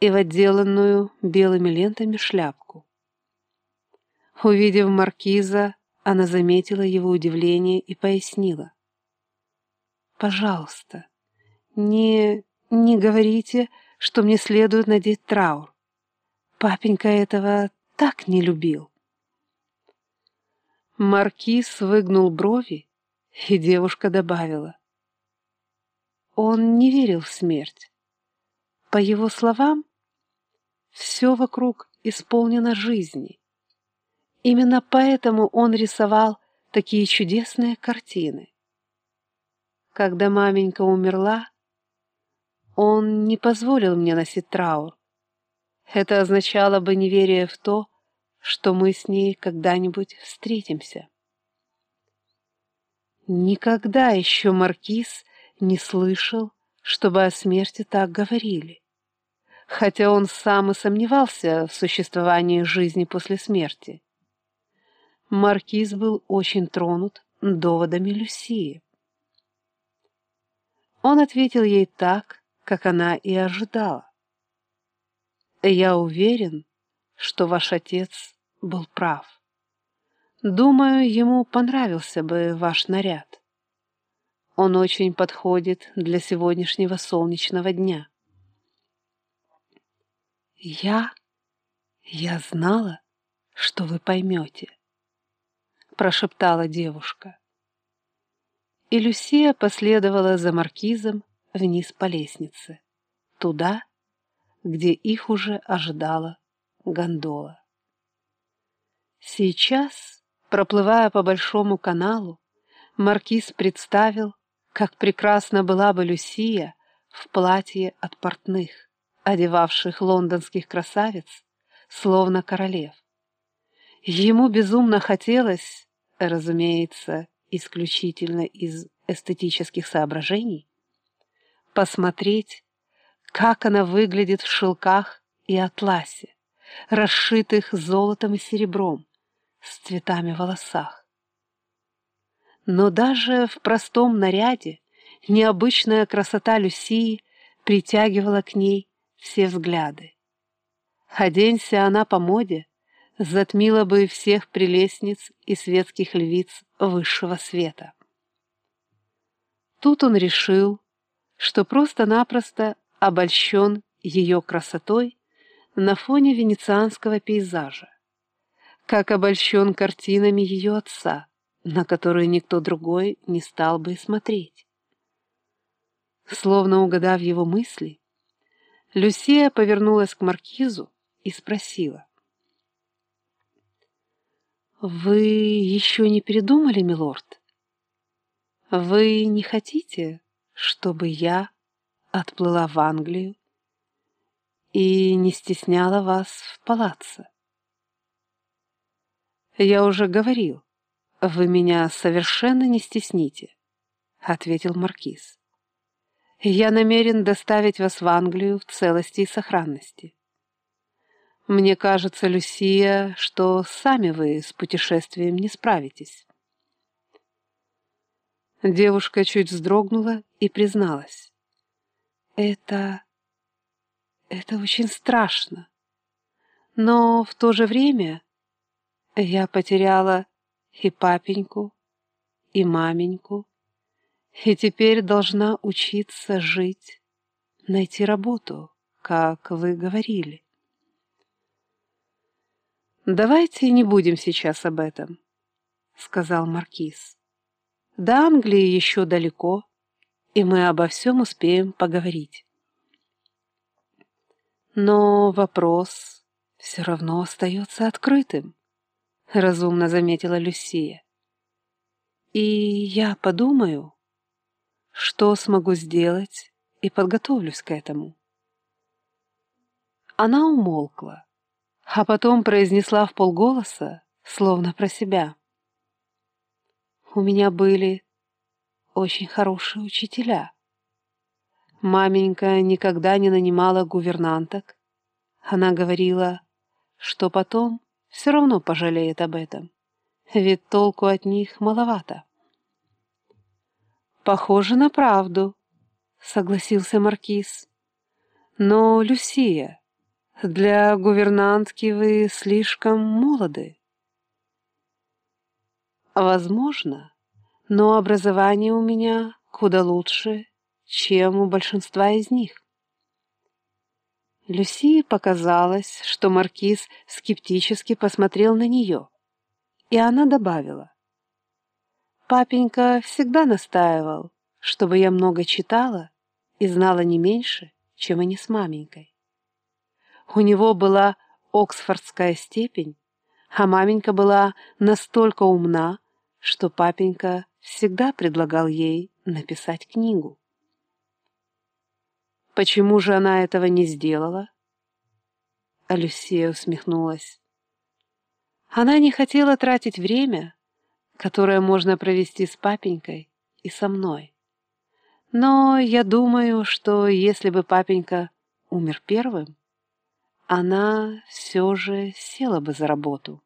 и в отделанную белыми лентами шляпку. Увидев маркиза, она заметила его удивление и пояснила. «Пожалуйста, не, не говорите, что мне следует надеть траур. Папенька этого так не любил». Маркиз выгнул брови, и девушка добавила. Он не верил в смерть. По его словам, все вокруг исполнено жизни. Именно поэтому он рисовал такие чудесные картины. Когда маменька умерла, он не позволил мне носить траур. Это означало бы неверие в то, что мы с ней когда-нибудь встретимся. Никогда еще Маркиз не слышал, чтобы о смерти так говорили, хотя он сам и сомневался в существовании жизни после смерти. Маркиз был очень тронут доводами Люсии. Он ответил ей так, как она и ожидала. «Я уверен, что ваш отец был прав. Думаю, ему понравился бы ваш наряд. Он очень подходит для сегодняшнего солнечного дня. Я... я знала, что вы поймете, прошептала девушка. И Люсия последовала за маркизом вниз по лестнице, туда, где их уже ожидала гондола. Сейчас, проплывая по большому каналу, маркиз представил, как прекрасно была бы Люсия в платье от портных, одевавших лондонских красавиц, словно королев. Ему безумно хотелось, разумеется, исключительно из эстетических соображений, посмотреть, как она выглядит в шелках и атласе, расшитых золотом и серебром, с цветами в волосах. Но даже в простом наряде необычная красота Люсии притягивала к ней все взгляды. Оденься она по моде, затмила бы всех прелестниц и светских львиц высшего света. Тут он решил, что просто-напросто обольщен ее красотой на фоне венецианского пейзажа, как обольщен картинами ее отца, на которые никто другой не стал бы смотреть. Словно угадав его мысли, Люсия повернулась к маркизу и спросила. «Вы еще не передумали, милорд? Вы не хотите, чтобы я отплыла в Англию и не стесняла вас в палаццо. «Я уже говорил, вы меня совершенно не стесните», — ответил Маркиз. «Я намерен доставить вас в Англию в целости и сохранности. Мне кажется, Люсия, что сами вы с путешествием не справитесь». Девушка чуть вздрогнула и призналась. «Это это очень страшно. Но в то же время я потеряла и папеньку, и маменьку, и теперь должна учиться жить, найти работу, как вы говорили. «Давайте не будем сейчас об этом», — сказал Маркиз. «До Англии еще далеко, и мы обо всем успеем поговорить». Но вопрос все равно остается открытым, разумно заметила Люсия. И я подумаю, что смогу сделать, и подготовлюсь к этому. Она умолкла, а потом произнесла в полголоса, словно про себя. У меня были очень хорошие учителя. Маменька никогда не нанимала гувернанток. Она говорила, что потом все равно пожалеет об этом, ведь толку от них маловато. «Похоже на правду», — согласился Маркиз. «Но, Люсия, Для гувернантки вы слишком молоды. Возможно, но образование у меня куда лучше, чем у большинства из них. Люси показалось, что маркиз скептически посмотрел на нее, и она добавила. «Папенька всегда настаивал, чтобы я много читала и знала не меньше, чем они с маменькой. У него была оксфордская степень, а маменька была настолько умна, что папенька всегда предлагал ей написать книгу. Почему же она этого не сделала? Алюсия усмехнулась. Она не хотела тратить время, которое можно провести с папенькой и со мной. Но я думаю, что если бы папенька умер первым, она все же села бы за работу.